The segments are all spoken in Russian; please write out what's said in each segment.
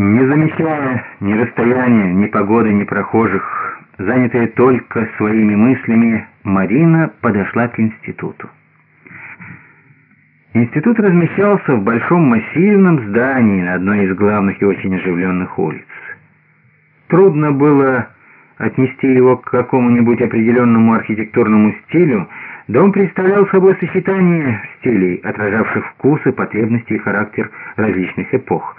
Не замечая ни расстояния, ни погоды, ни прохожих, занятая только своими мыслями, Марина подошла к институту. Институт размещался в большом массивном здании на одной из главных и очень оживленных улиц. Трудно было отнести его к какому-нибудь определенному архитектурному стилю, Дом представлял собой сочетание стилей, отражавших вкусы, потребности и характер различных эпох.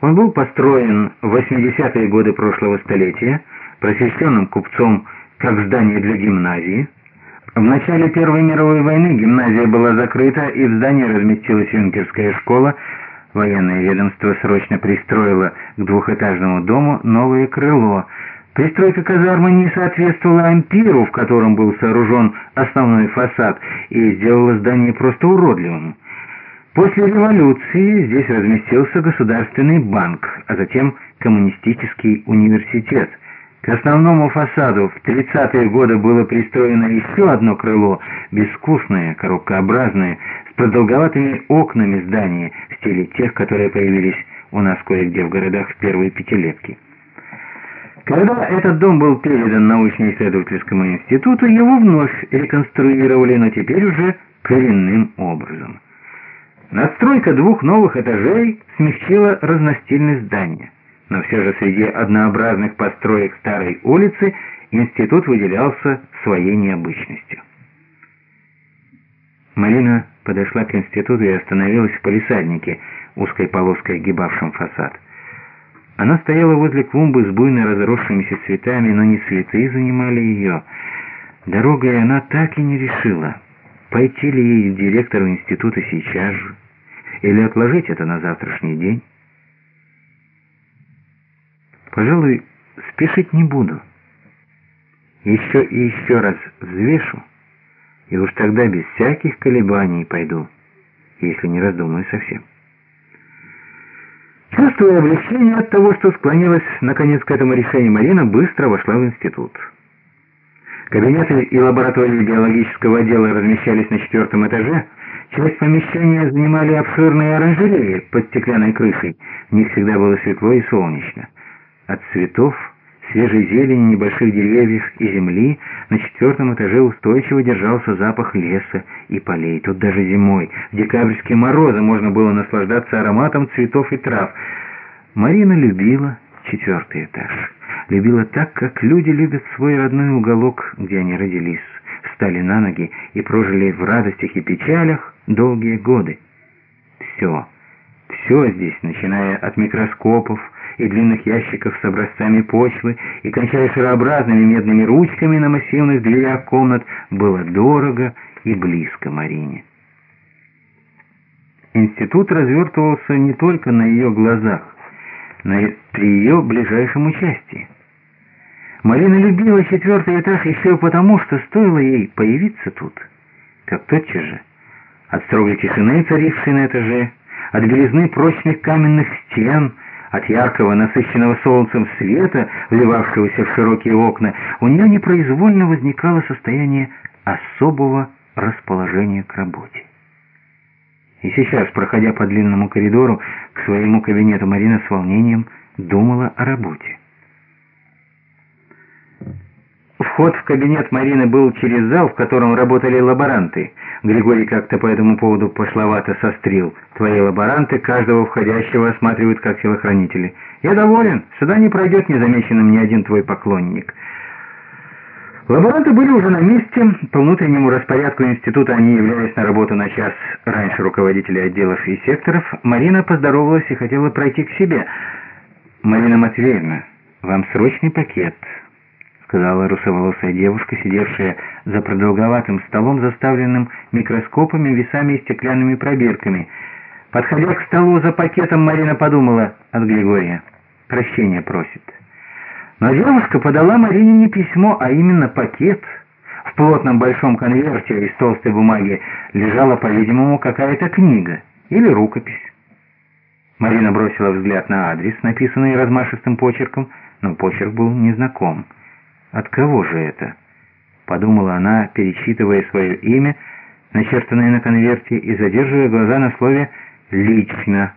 Он был построен в 80-е годы прошлого столетия просвещенным купцом как здание для гимназии. В начале Первой мировой войны гимназия была закрыта, и в здании разместилась юнкерская школа. Военное ведомство срочно пристроило к двухэтажному дому новое крыло – Пристройка казармы не соответствовала ампиру, в котором был сооружен основной фасад, и сделала здание просто уродливым. После революции здесь разместился Государственный банк, а затем Коммунистический университет. К основному фасаду в 30-е годы было пристроено еще одно крыло, безвкусное, коробкообразное, с продолговатыми окнами здания в стиле тех, которые появились у нас кое-где в городах в первые пятилетки. Когда этот дом был передан научно-исследовательскому институту, его вновь реконструировали, но теперь уже коренным образом. Надстройка двух новых этажей смягчила разностильность здания. Но все же среди однообразных построек старой улицы институт выделялся своей необычностью. Марина подошла к институту и остановилась в палисаднике, узкой полоской огибавшем фасад. Она стояла возле клумбы с буйно разросшимися цветами, но не цветы занимали ее. Дорогой она так и не решила, пойти ли ей к директору института сейчас же, или отложить это на завтрашний день. Пожалуй, спешить не буду. Еще и еще раз взвешу, и уж тогда без всяких колебаний пойду, если не раздумаю совсем. Чувствуя облегчение от того, что склонилась наконец к этому решению, Марина быстро вошла в институт. Кабинеты и лаборатории биологического отдела размещались на четвертом этаже. Часть помещения занимали обширные оранжереи под стеклянной крышей. В них всегда было светло и солнечно. От цветов свежей зелени, небольших деревьев и земли, на четвертом этаже устойчиво держался запах леса и полей. Тут даже зимой, в декабрьские морозы, можно было наслаждаться ароматом цветов и трав. Марина любила четвертый этаж. Любила так, как люди любят свой родной уголок, где они родились, встали на ноги и прожили в радостях и печалях долгие годы. Все, все здесь, начиная от микроскопов, и длинных ящиков с образцами почвы, и кончая шарообразными медными ручками на массивных дверях комнат, было дорого и близко Марине. Институт развертывался не только на ее глазах, но и при ее ближайшем участии. Марина любила четвертый этаж еще потому, что стоило ей появиться тут, как тотчас же, от строгой тишины, царившей на этаже, от белизны прочных каменных стен, от яркого, насыщенного солнцем света, вливавшегося в широкие окна, у нее непроизвольно возникало состояние особого расположения к работе. И сейчас, проходя по длинному коридору к своему кабинету, Марина с волнением думала о работе. Вход в кабинет Марины был через зал, в котором работали лаборанты. Григорий как-то по этому поводу пошловато сострил. Твои лаборанты каждого входящего осматривают как телохранители. Я доволен, сюда не пройдет незамеченным ни один твой поклонник. Лаборанты были уже на месте. По внутреннему распорядку института они являлись на работу на час раньше руководителей отделов и секторов. Марина поздоровалась и хотела пройти к себе. «Марина Матвеевна, вам срочный пакет» сказала русоволосая девушка, сидевшая за продолговатым столом, заставленным микроскопами, весами и стеклянными пробирками. Подходя к столу за пакетом, Марина подумала от Григория. Прощения просит. Но девушка подала Марине не письмо, а именно пакет. В плотном большом конверте из толстой бумаги лежала, по-видимому, какая-то книга или рукопись. Марина бросила взгляд на адрес, написанный размашистым почерком, но почерк был незнаком. От кого же это? Подумала она, перечитывая свое имя, начертанное на конверте, и задерживая глаза на слове «лично».